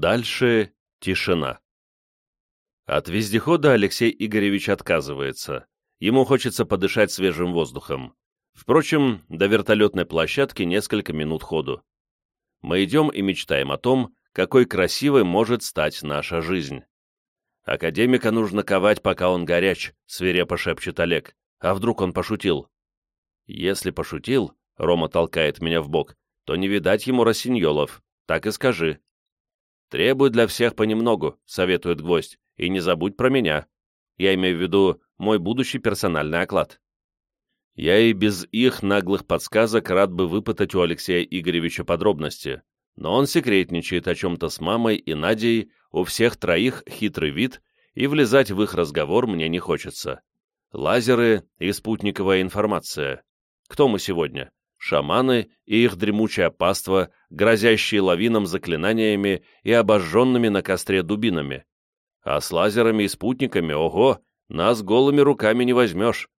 Дальше тишина. От вездехода Алексей Игоревич отказывается. Ему хочется подышать свежим воздухом. Впрочем, до вертолетной площадки несколько минут ходу. Мы идем и мечтаем о том, какой красивой может стать наша жизнь. «Академика нужно ковать, пока он горяч», — свирепо шепчет Олег. «А вдруг он пошутил?» «Если пошутил», — Рома толкает меня в бок, «то не видать ему рассиньолов. Так и скажи». «Требуй для всех понемногу», — советует гвоздь, «и не забудь про меня. Я имею в виду мой будущий персональный оклад». Я и без их наглых подсказок рад бы выпытать у Алексея Игоревича подробности, но он секретничает о чем-то с мамой и Надей, у всех троих хитрый вид, и влезать в их разговор мне не хочется. Лазеры и спутниковая информация. Кто мы сегодня? Шаманы и их дремучее паство, грозящие лавином заклинаниями и обожженными на костре дубинами. А с лазерами и спутниками, ого, нас голыми руками не возьмешь.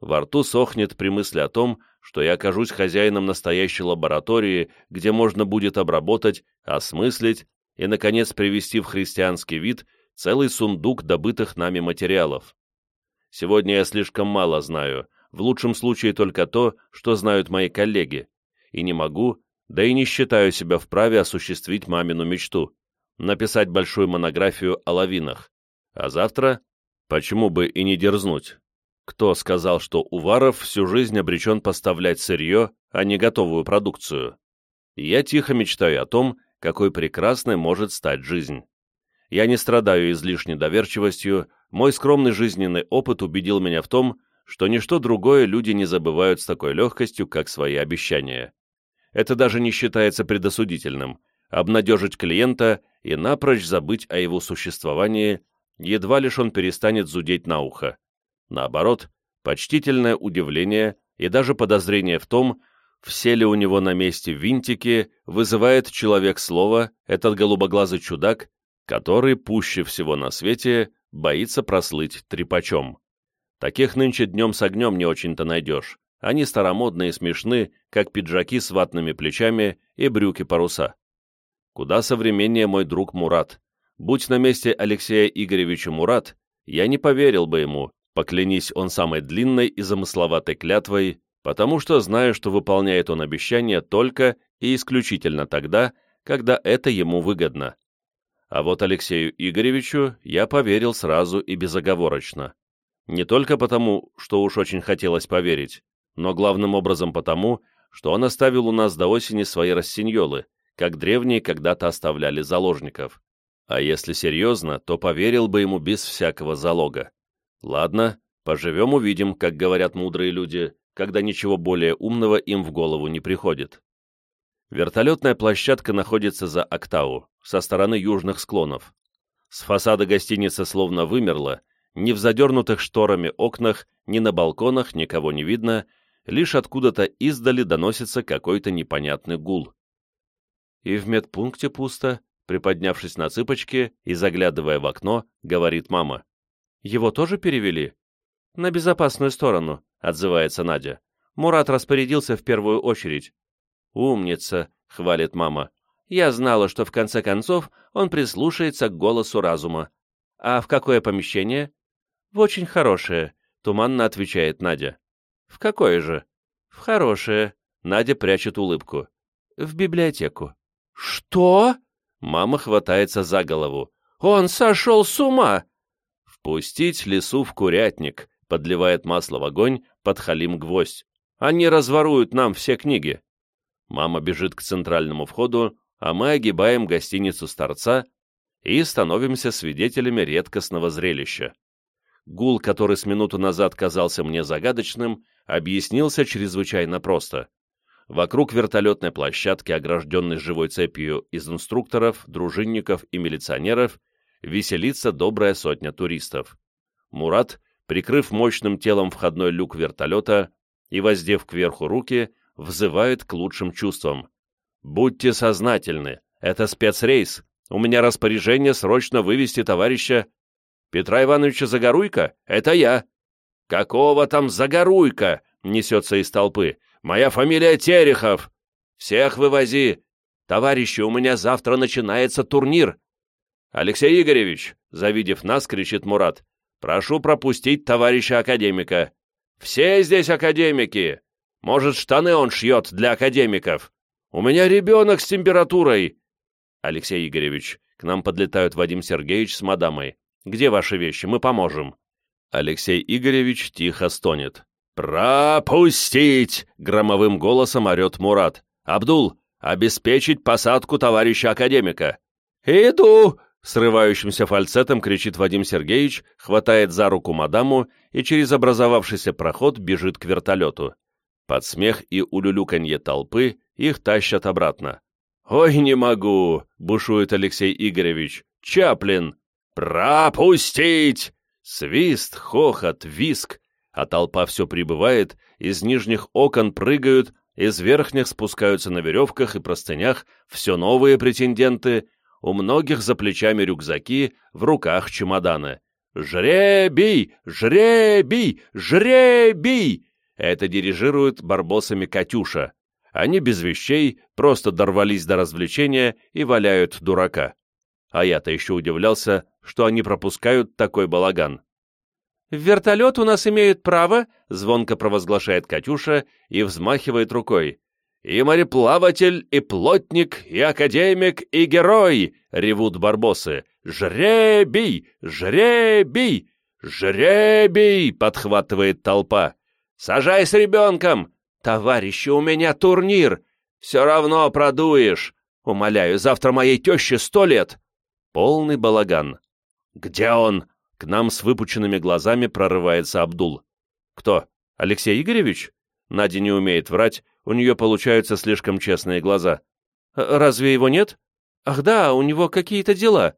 Во рту сохнет при мысли о том, что я окажусь хозяином настоящей лаборатории, где можно будет обработать, осмыслить и, наконец, привести в христианский вид целый сундук добытых нами материалов. Сегодня я слишком мало знаю, в лучшем случае только то, что знают мои коллеги, и не могу, да и не считаю себя вправе осуществить мамину мечту — написать большую монографию о лавинах. А завтра, почему бы и не дерзнуть? Кто сказал, что Уваров всю жизнь обречен поставлять сырье, а не готовую продукцию? Я тихо мечтаю о том, какой прекрасной может стать жизнь. Я не страдаю излишней доверчивостью, мой скромный жизненный опыт убедил меня в том, что ничто другое люди не забывают с такой легкостью, как свои обещания. Это даже не считается предосудительным. Обнадежить клиента и напрочь забыть о его существовании, едва лишь он перестанет зудеть на ухо. Наоборот, почтительное удивление и даже подозрение в том, все ли у него на месте винтики, вызывает человек слова, этот голубоглазый чудак, который, пуще всего на свете, боится прослыть трепачом. Таких нынче днем с огнем не очень-то найдешь. Они старомодные и смешны, как пиджаки с ватными плечами и брюки-паруса. Куда современнее мой друг Мурат. Будь на месте Алексея Игоревича Мурат, я не поверил бы ему, Поклянись он самой длинной и замысловатой клятвой, потому что знаю, что выполняет он обещание только и исключительно тогда, когда это ему выгодно. А вот Алексею Игоревичу я поверил сразу и безоговорочно. Не только потому, что уж очень хотелось поверить, но главным образом потому, что он оставил у нас до осени свои рассиньолы, как древние когда-то оставляли заложников. А если серьезно, то поверил бы ему без всякого залога. Ладно, поживем-увидим, как говорят мудрые люди, когда ничего более умного им в голову не приходит. Вертолетная площадка находится за Октау, со стороны южных склонов. С фасада гостиницы словно вымерла, ни в задернутых шторами окнах, ни на балконах никого не видно, лишь откуда-то издали доносится какой-то непонятный гул. И в медпункте пусто, приподнявшись на цыпочки и заглядывая в окно, говорит мама. Его тоже перевели? На безопасную сторону, отзывается Надя. Мурат распорядился в первую очередь. Умница, хвалит мама. Я знала, что в конце концов он прислушается к голосу разума. А в какое помещение? В очень хорошее, туманно отвечает Надя. В какое же? В хорошее. Надя прячет улыбку. В библиотеку. Что? Мама хватается за голову. Он сошел с ума! «Пустить лесу в курятник», — подливает масло в огонь под халим гвоздь. «Они разворуют нам все книги». Мама бежит к центральному входу, а мы огибаем гостиницу старца и становимся свидетелями редкостного зрелища. Гул, который с минуту назад казался мне загадочным, объяснился чрезвычайно просто. Вокруг вертолетной площадки, огражденной живой цепью из инструкторов, дружинников и милиционеров, веселится добрая сотня туристов. Мурат, прикрыв мощным телом входной люк вертолета и воздев кверху руки, взывает к лучшим чувствам. «Будьте сознательны, это спецрейс, у меня распоряжение срочно вывести товарища...» «Петра Ивановича Загоруйка? Это я!» «Какого там Загоруйка?» — несется из толпы. «Моя фамилия Терехов!» «Всех вывози!» Товарищи, у меня завтра начинается турнир!» «Алексей Игоревич!» — завидев нас, кричит Мурат. «Прошу пропустить товарища академика!» «Все здесь академики! Может, штаны он шьет для академиков? У меня ребенок с температурой!» «Алексей Игоревич, к нам подлетают Вадим Сергеевич с мадамой. Где ваши вещи? Мы поможем». Алексей Игоревич тихо стонет. «Пропустить!» — громовым голосом орет Мурат. «Абдул, обеспечить посадку товарища академика!» «Иду!» — срывающимся фальцетом кричит Вадим Сергеевич, хватает за руку мадаму и через образовавшийся проход бежит к вертолету. Под смех и улюлюканье толпы их тащат обратно. «Ой, не могу!» — бушует Алексей Игоревич. «Чаплин! Пропустить!» Свист, хохот, виск, а толпа все прибывает, из нижних окон прыгают, из верхних спускаются на веревках и простынях все новые претенденты, у многих за плечами рюкзаки, в руках чемоданы. «Жребий! Жребий! Жребий!» Это дирижирует барбосами Катюша. Они без вещей, просто дорвались до развлечения и валяют дурака. А я-то еще удивлялся, что они пропускают такой балаган. «В вертолет у нас имеют право», — звонко провозглашает Катюша и взмахивает рукой. «И мореплаватель, и плотник, и академик, и герой!» — ревут барбосы. «Жребий! Жребий! Жребий!» — подхватывает толпа. «Сажай с ребенком! Товарищи, у меня турнир! Все равно продуешь! Умоляю, завтра моей теще сто лет!» Полный балаган. «Где он?» К нам с выпученными глазами прорывается Абдул. «Кто? Алексей Игоревич?» Надя не умеет врать, у нее получаются слишком честные глаза. «Разве его нет? Ах да, у него какие-то дела».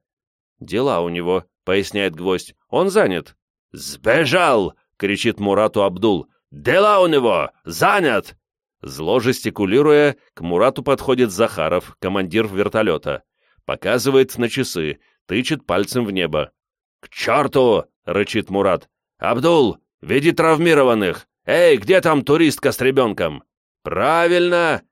«Дела у него», — поясняет гвоздь. «Он занят». «Сбежал!» — кричит Мурату Абдул. «Дела у него! Занят!» Зло жестикулируя, к Мурату подходит Захаров, командир вертолета. Показывает на часы, тычет пальцем в небо. «К черту!» — рычит Мурат. «Абдул, веди травмированных! Эй, где там туристка с ребенком?» «Правильно!»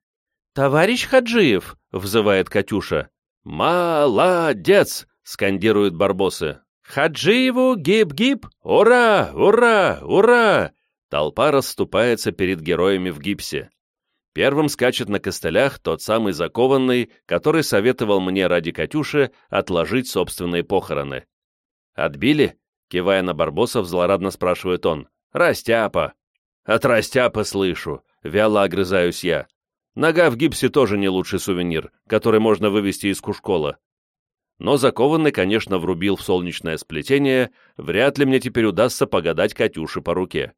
«Товарищ Хаджиев!» — взывает Катюша. «Молодец!» — скандируют барбосы. «Хаджиеву гиб-гиб! Ура! Ура! Ура!» Толпа расступается перед героями в гипсе. Первым скачет на костылях тот самый закованный, который советовал мне ради Катюши отложить собственные похороны. «Отбили?» — кивая на Барбосов, злорадно спрашивает он. «Растяпа!» «От растяпы слышу!» — вяло огрызаюсь я. Нога в гипсе тоже не лучший сувенир, который можно вывести из кушкола. Но закованный, конечно, врубил в солнечное сплетение, вряд ли мне теперь удастся погадать Катюше по руке.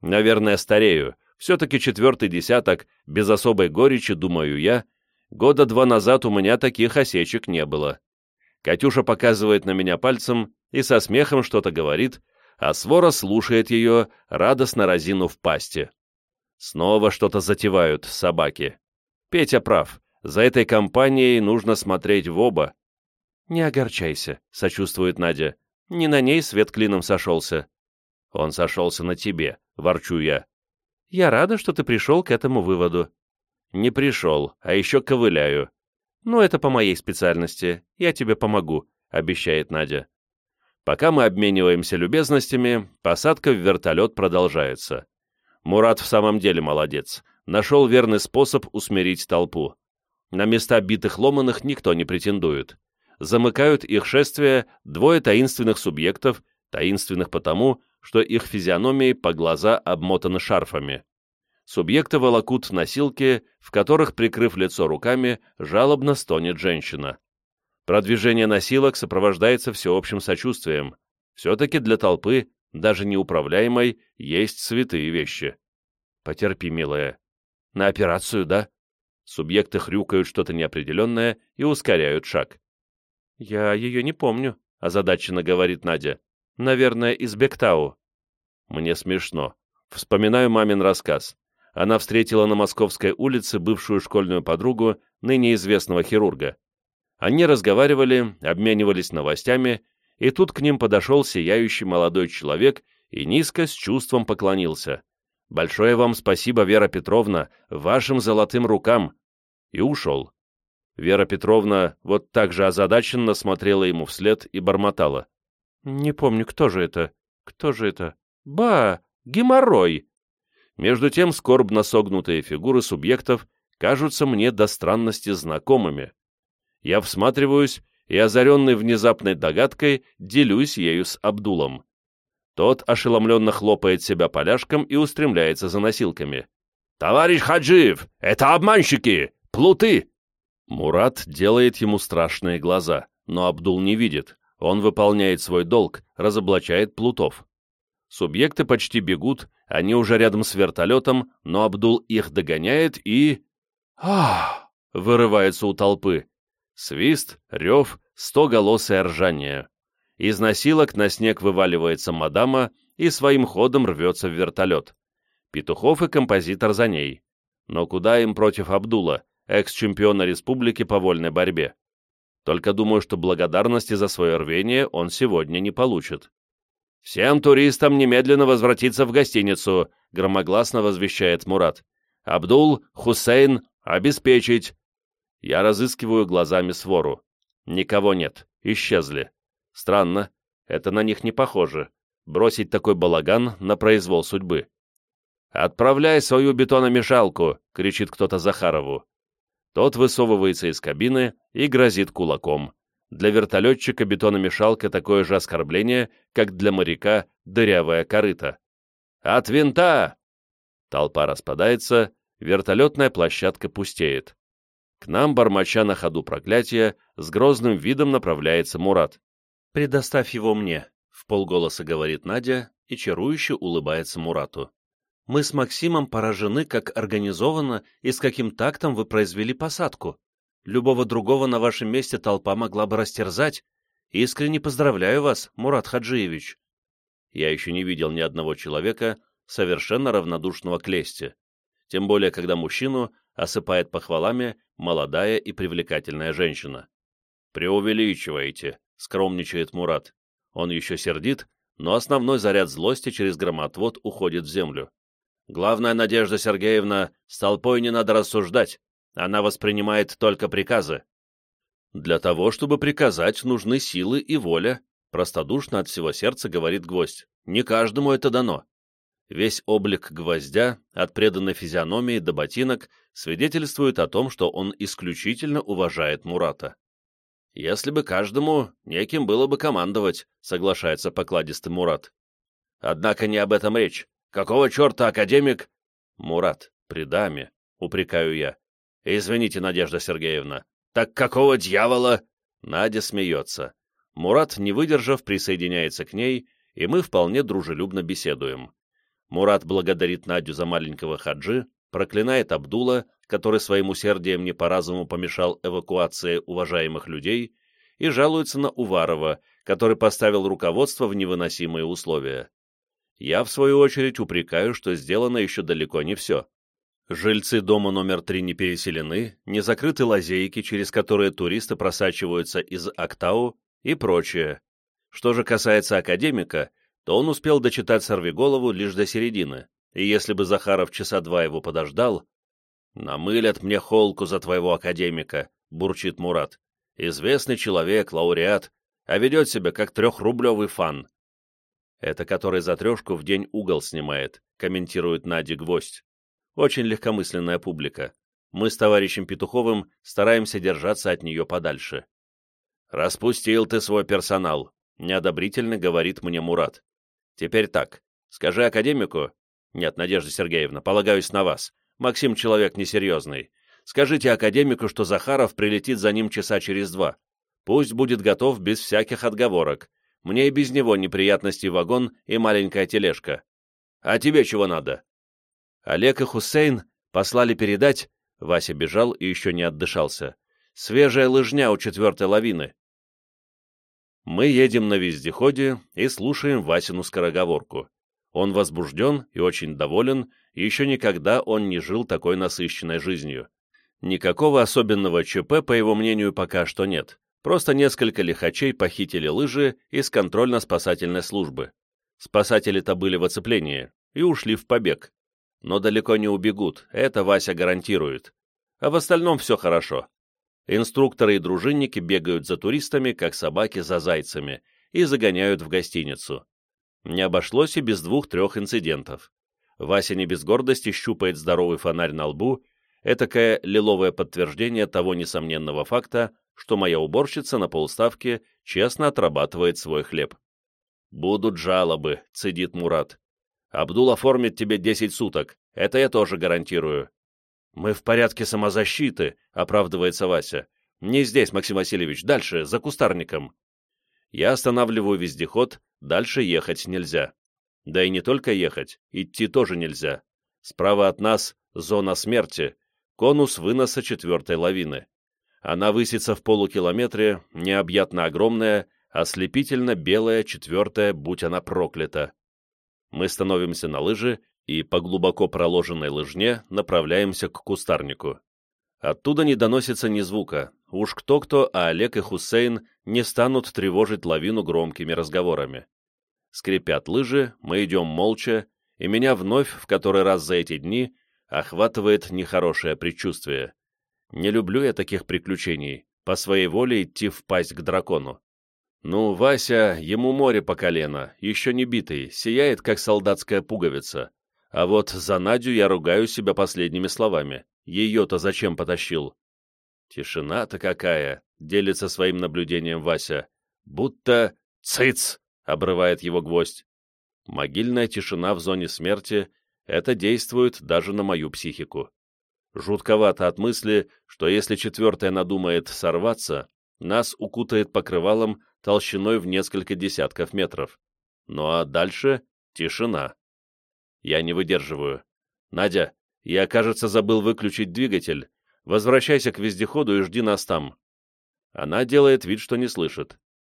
Наверное, старею. Все-таки четвертый десяток, без особой горечи, думаю я. Года два назад у меня таких осечек не было. Катюша показывает на меня пальцем и со смехом что-то говорит, а свора слушает ее, радостно разинув пасти. Снова что-то затевают собаки. Петя прав, за этой компанией нужно смотреть в оба. «Не огорчайся», — сочувствует Надя. «Не на ней свет клином сошелся». «Он сошелся на тебе», — ворчу я. «Я рада, что ты пришел к этому выводу». «Не пришел, а еще ковыляю. «Ну, это по моей специальности. Я тебе помогу», — обещает Надя. Пока мы обмениваемся любезностями, посадка в вертолет продолжается. Мурат в самом деле молодец. Нашел верный способ усмирить толпу. На места битых ломаных никто не претендует. Замыкают их шествие двое таинственных субъектов, таинственных потому, что их физиономии по глаза обмотаны шарфами субъекты волокут носилки, в которых, прикрыв лицо руками, жалобно стонет женщина. Продвижение носилок сопровождается всеобщим сочувствием. Все-таки для толпы, даже неуправляемой, есть святые вещи. Потерпи, милая. На операцию, да? Субъекты хрюкают что-то неопределенное и ускоряют шаг. «Я ее не помню», — озадаченно говорит Надя. «Наверное, из Бектау». Мне смешно. Вспоминаю мамин рассказ она встретила на Московской улице бывшую школьную подругу, ныне известного хирурга. Они разговаривали, обменивались новостями, и тут к ним подошел сияющий молодой человек и низко с чувством поклонился. «Большое вам спасибо, Вера Петровна, вашим золотым рукам!» и ушел. Вера Петровна вот так же озадаченно смотрела ему вслед и бормотала. «Не помню, кто же это? Кто же это? Ба! Геморрой!» Между тем скорбно согнутые фигуры субъектов кажутся мне до странности знакомыми. Я всматриваюсь и, озаренный внезапной догадкой, делюсь ею с Абдулом. Тот ошеломленно хлопает себя поляшком и устремляется за носилками. «Товарищ Хаджиев, это обманщики! Плуты!» Мурат делает ему страшные глаза, но Абдул не видит. Он выполняет свой долг, разоблачает плутов. Субъекты почти бегут, они уже рядом с вертолетом, но Абдул их догоняет и... «Ах!» — вырывается у толпы. Свист, рев, стоголосое ржание. Из носилок на снег вываливается мадама и своим ходом рвется в вертолет. Петухов и композитор за ней. Но куда им против Абдула, экс-чемпиона республики по вольной борьбе? Только думаю, что благодарности за свое рвение он сегодня не получит. «Всем туристам немедленно возвратиться в гостиницу», — громогласно возвещает Мурат. «Абдул, Хусейн, обеспечить». Я разыскиваю глазами свору. Никого нет, исчезли. Странно, это на них не похоже. Бросить такой балаган на произвол судьбы. «Отправляй свою бетономешалку!» — кричит кто-то Захарову. Тот высовывается из кабины и грозит кулаком. Для вертолетчика бетономешалка такое же оскорбление, как для моряка дырявая корыта. «От винта!» Толпа распадается, вертолетная площадка пустеет. К нам, бормоча на ходу проклятия, с грозным видом направляется Мурат. «Предоставь его мне», — в полголоса говорит Надя и чарующе улыбается Мурату. «Мы с Максимом поражены, как организованно и с каким тактом вы произвели посадку. Любого другого на вашем месте толпа могла бы растерзать. Искренне поздравляю вас, Мурат Хаджиевич». Я еще не видел ни одного человека, совершенно равнодушного к лести. Тем более, когда мужчину осыпает похвалами молодая и привлекательная женщина. «Преувеличиваете», скромничает Мурат. Он еще сердит, но основной заряд злости через громотвод уходит в землю. Главная Надежда Сергеевна, с толпой не надо рассуждать, она воспринимает только приказы. Для того, чтобы приказать, нужны силы и воля, простодушно от всего сердца говорит гвоздь. Не каждому это дано. Весь облик гвоздя, от преданной физиономии до ботинок, свидетельствует о том, что он исключительно уважает Мурата. «Если бы каждому неким было бы командовать», — соглашается покладистый Мурат. «Однако не об этом речь. Какого черта академик...» «Мурат, при даме», — упрекаю я. «Извините, Надежда Сергеевна. Так какого дьявола...» Надя смеется. Мурат, не выдержав, присоединяется к ней, и мы вполне дружелюбно беседуем. Мурат благодарит Надю за маленького хаджи, проклинает Абдула, который своим усердием не по-разному помешал эвакуации уважаемых людей, и жалуется на Уварова, который поставил руководство в невыносимые условия. Я, в свою очередь, упрекаю, что сделано еще далеко не все. Жильцы дома номер три не переселены, не закрыты лазейки, через которые туристы просачиваются из Актау и прочее. Что же касается академика, то он успел дочитать сорвиголову лишь до середины, и если бы Захаров часа два его подождал, «Намылят мне холку за твоего академика», — бурчит Мурат. «Известный человек, лауреат, а ведет себя как трехрублевый фан». «Это который за трешку в день угол снимает», — комментирует Надя Гвоздь. «Очень легкомысленная публика. Мы с товарищем Петуховым стараемся держаться от нее подальше». «Распустил ты свой персонал», — неодобрительно говорит мне Мурат. «Теперь так. Скажи академику...» «Нет, Надежда Сергеевна, полагаюсь на вас. Максим человек несерьезный. Скажите академику, что Захаров прилетит за ним часа через два. Пусть будет готов без всяких отговорок. Мне и без него неприятности вагон и маленькая тележка. А тебе чего надо?» Олег и Хусейн послали передать, Вася бежал и еще не отдышался, свежая лыжня у четвертой лавины. Мы едем на вездеходе и слушаем Васину скороговорку. Он возбужден и очень доволен, и еще никогда он не жил такой насыщенной жизнью. Никакого особенного ЧП, по его мнению, пока что нет. Просто несколько лихачей похитили лыжи из контрольно-спасательной службы. Спасатели-то были в оцеплении и ушли в побег. Но далеко не убегут, это Вася гарантирует. А в остальном все хорошо. Инструкторы и дружинники бегают за туристами, как собаки за зайцами, и загоняют в гостиницу. Не обошлось и без двух-трех инцидентов. Вася не без гордости щупает здоровый фонарь на лбу, этакое лиловое подтверждение того несомненного факта, что моя уборщица на полставке честно отрабатывает свой хлеб. «Будут жалобы», — цедит Мурат. «Абдул оформит тебе десять суток, это я тоже гарантирую». «Мы в порядке самозащиты», — оправдывается Вася. «Не здесь, Максим Васильевич, дальше, за кустарником». Я останавливаю вездеход, дальше ехать нельзя. Да и не только ехать, идти тоже нельзя. Справа от нас зона смерти, конус выноса четвертой лавины. Она высится в полукилометре, необъятно огромная, ослепительно белая четвертая, будь она проклята. Мы становимся на лыжи и по глубоко проложенной лыжне направляемся к кустарнику. Оттуда не доносится ни звука. Уж кто-кто, а Олег и Хусейн не станут тревожить лавину громкими разговорами. Скрипят лыжи, мы идем молча, и меня вновь, в который раз за эти дни, охватывает нехорошее предчувствие. Не люблю я таких приключений, по своей воле идти в пасть к дракону. Ну, Вася, ему море по колено, еще не битый, сияет, как солдатская пуговица. А вот за Надю я ругаю себя последними словами. Ее-то зачем потащил? Тишина-то какая, делится своим наблюдением Вася. Будто... Цыц! обрывает его гвоздь. Могильная тишина в зоне смерти — это действует даже на мою психику. Жутковато от мысли, что если четвертая надумает сорваться, нас укутает покрывалом толщиной в несколько десятков метров. Ну а дальше — тишина. Я не выдерживаю. «Надя, я, кажется, забыл выключить двигатель. Возвращайся к вездеходу и жди нас там». Она делает вид, что не слышит.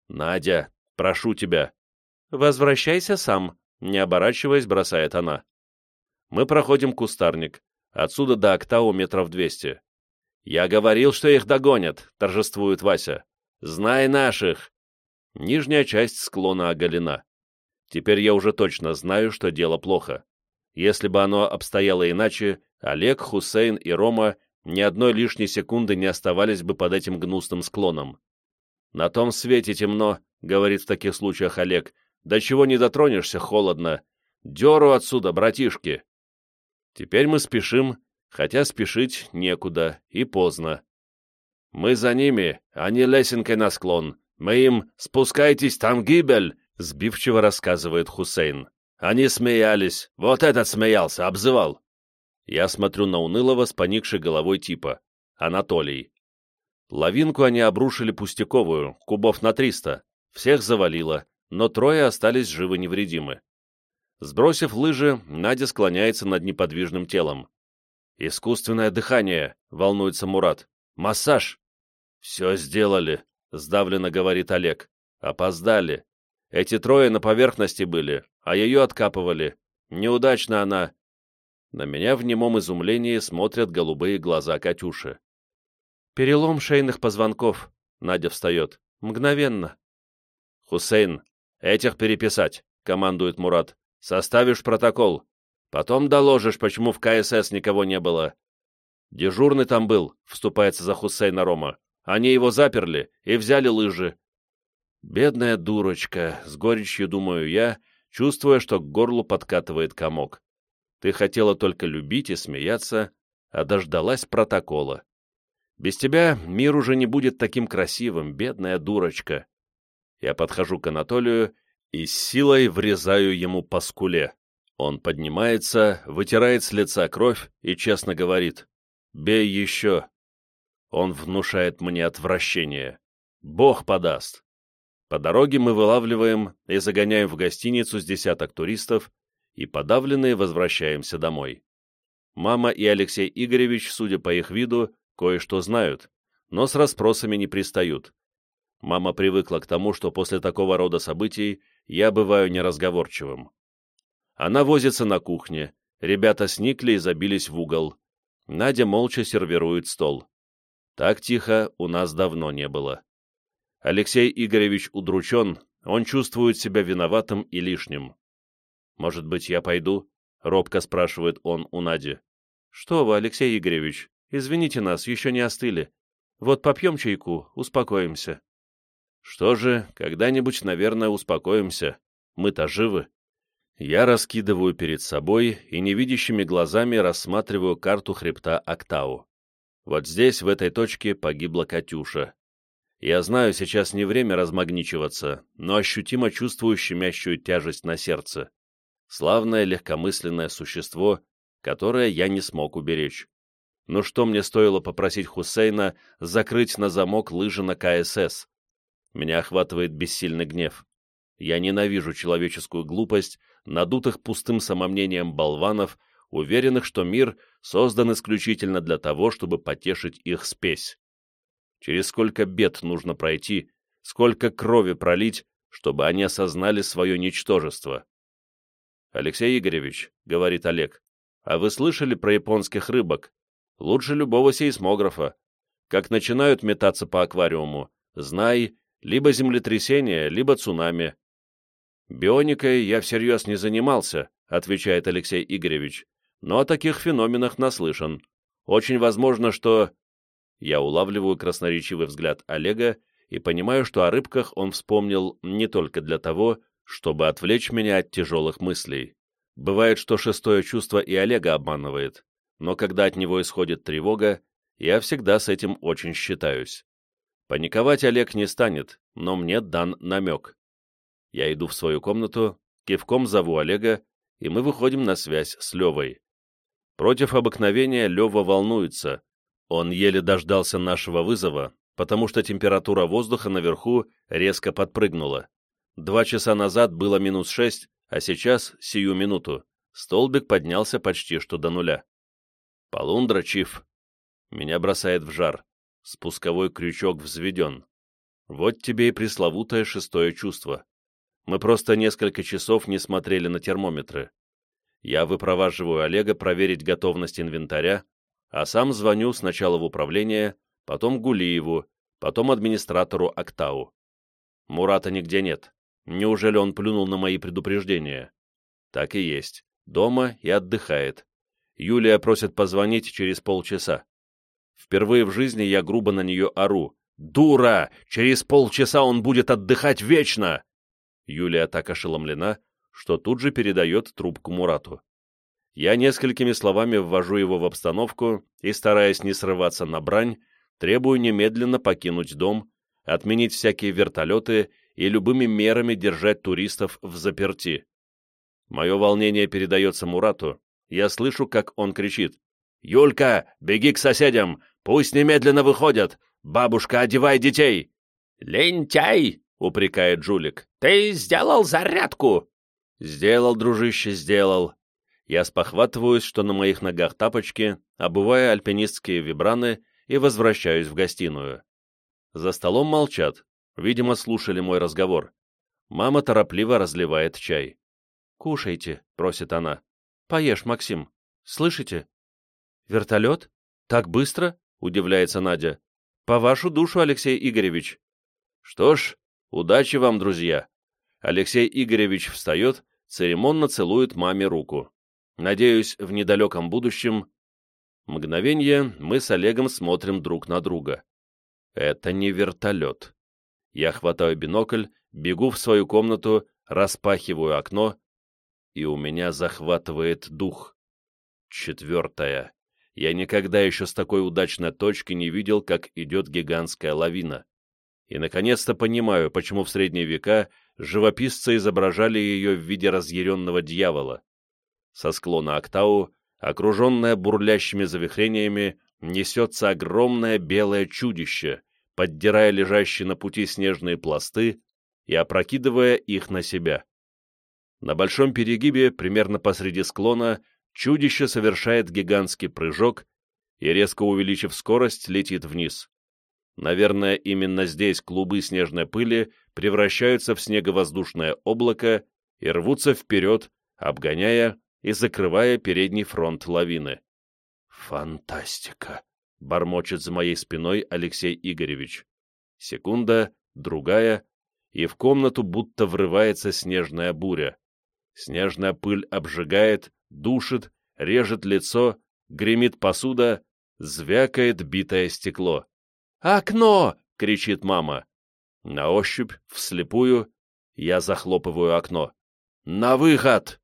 «Надя, прошу тебя». «Возвращайся сам», — не оборачиваясь, бросает она. Мы проходим кустарник. Отсюда до Октау метров двести. «Я говорил, что их догонят», — торжествует Вася. «Знай наших!» Нижняя часть склона оголена. Теперь я уже точно знаю, что дело плохо. Если бы оно обстояло иначе, Олег, Хусейн и Рома ни одной лишней секунды не оставались бы под этим гнусным склоном. «На том свете темно», — говорит в таких случаях Олег, — «до чего не дотронешься, холодно. Деру отсюда, братишки!» Теперь мы спешим, хотя спешить некуда и поздно. «Мы за ними, а не лесенкой на склон. Мы им «спускайтесь, там гибель», — сбивчиво рассказывает Хусейн. Они смеялись. Вот этот смеялся, обзывал. Я смотрю на унылого с поникшей головой типа. Анатолий. Лавинку они обрушили пустяковую, кубов на триста. Всех завалило, но трое остались живы-невредимы. Сбросив лыжи, Надя склоняется над неподвижным телом. «Искусственное дыхание», — волнуется Мурат. «Массаж». «Все сделали», — сдавленно говорит Олег. «Опоздали. Эти трое на поверхности были, а ее откапывали. Неудачно она. На меня в немом изумлении смотрят голубые глаза Катюши. «Перелом шейных позвонков», — Надя встает. «Мгновенно». «Хусейн, этих переписать», — командует Мурат. «Составишь протокол. Потом доложишь, почему в КСС никого не было». «Дежурный там был», — вступается за Хусейна Рома. «Они его заперли и взяли лыжи. Бедная дурочка, с горечью думаю я, чувствуя, что к горлу подкатывает комок. Ты хотела только любить и смеяться, а дождалась протокола. Без тебя мир уже не будет таким красивым, бедная дурочка. Я подхожу к Анатолию и силой врезаю ему по скуле. Он поднимается, вытирает с лица кровь и честно говорит «Бей еще». Он внушает мне отвращение. Бог подаст. По дороге мы вылавливаем и загоняем в гостиницу с десяток туристов, и подавленные возвращаемся домой. Мама и Алексей Игоревич, судя по их виду, кое-что знают, но с расспросами не пристают. Мама привыкла к тому, что после такого рода событий я бываю неразговорчивым. Она возится на кухне, ребята сникли и забились в угол. Надя молча сервирует стол. Так тихо у нас давно не было. Алексей Игоревич удручен, он чувствует себя виноватым и лишним. «Может быть, я пойду?» — робко спрашивает он у Нади. «Что вы, Алексей Игоревич, извините нас, еще не остыли. Вот попьем чайку, успокоимся. Что же, когда-нибудь, наверное, успокоимся. Мы-то живы. Я раскидываю перед собой и невидящими глазами рассматриваю карту хребта Актау. Вот здесь, в этой точке, погибла Катюша. Я знаю, сейчас не время размагничиваться, но ощутимо чувствую щемящую тяжесть на сердце. Славное легкомысленное существо, которое я не смог уберечь. Но что мне стоило попросить Хусейна закрыть на замок лыжи на КСС? Меня охватывает бессильный гнев. Я ненавижу человеческую глупость, надутых пустым самомнением болванов, уверенных, что мир создан исключительно для того, чтобы потешить их спесь через сколько бед нужно пройти, сколько крови пролить, чтобы они осознали свое ничтожество. «Алексей Игоревич», — говорит Олег, — «а вы слышали про японских рыбок? Лучше любого сейсмографа. Как начинают метаться по аквариуму, знай, либо землетрясение, либо цунами». «Бионикой я всерьез не занимался», — отвечает Алексей Игоревич, «но о таких феноменах наслышан. Очень возможно, что...» Я улавливаю красноречивый взгляд Олега и понимаю, что о рыбках он вспомнил не только для того, чтобы отвлечь меня от тяжелых мыслей. Бывает, что шестое чувство и Олега обманывает, но когда от него исходит тревога, я всегда с этим очень считаюсь. Паниковать Олег не станет, но мне дан намек. Я иду в свою комнату, кивком зову Олега, и мы выходим на связь с Левой. Против обыкновения Лева волнуется, он еле дождался нашего вызова, потому что температура воздуха наверху резко подпрыгнула. Два часа назад было минус шесть, а сейчас, сию минуту, столбик поднялся почти что до нуля. «Полундра, Чиф!» Меня бросает в жар. Спусковой крючок взведен. Вот тебе и пресловутое шестое чувство. Мы просто несколько часов не смотрели на термометры. Я выпроваживаю Олега проверить готовность инвентаря, а сам звоню сначала в управление, потом Гулиеву, потом администратору Актау. Мурата нигде нет. Неужели он плюнул на мои предупреждения? Так и есть. Дома и отдыхает. Юлия просит позвонить через полчаса. Впервые в жизни я грубо на нее ору. «Дура! Через полчаса он будет отдыхать вечно!» Юлия так ошеломлена, что тут же передает трубку Мурату. Я несколькими словами ввожу его в обстановку и, стараясь не срываться на брань, требую немедленно покинуть дом, отменить всякие вертолеты и любыми мерами держать туристов в заперти. Мое волнение передается Мурату. Я слышу, как он кричит. «Юлька, беги к соседям! Пусть немедленно выходят! Бабушка, одевай детей!» «Лентяй!» — упрекает жулик. «Ты сделал зарядку!» «Сделал, дружище, сделал. Я спохватываюсь, что на моих ногах тапочки, обувая альпинистские вибраны и возвращаюсь в гостиную. За столом молчат, видимо, слушали мой разговор. Мама торопливо разливает чай. «Кушайте», — просит она. «Поешь, Максим. Слышите?» «Вертолет? Так быстро?» — удивляется Надя. «По вашу душу, Алексей Игоревич». «Что ж, удачи вам, друзья». Алексей Игоревич встает, церемонно целует маме руку. Надеюсь, в недалеком будущем... Мгновение мы с Олегом смотрим друг на друга. Это не вертолет. Я хватаю бинокль, бегу в свою комнату, распахиваю окно, и у меня захватывает дух. Четвертое. Я никогда еще с такой удачной точки не видел, как идет гигантская лавина. И, наконец-то, понимаю, почему в средние века живописцы изображали ее в виде разъяренного дьявола. Со склона Актау, окруженное бурлящими завихрениями, несется огромное белое чудище, поддирая лежащие на пути снежные пласты и опрокидывая их на себя. На большом перегибе, примерно посреди склона, чудище совершает гигантский прыжок и, резко увеличив скорость, летит вниз. Наверное, именно здесь клубы снежной пыли превращаются в снеговоздушное облако и рвутся вперед, обгоняя и закрывая передний фронт лавины. «Фантастика!» — бормочет за моей спиной Алексей Игоревич. Секунда, другая, и в комнату будто врывается снежная буря. Снежная пыль обжигает, душит, режет лицо, гремит посуда, звякает битое стекло. «Окно!» — кричит мама. На ощупь, вслепую, я захлопываю окно. «На выход!»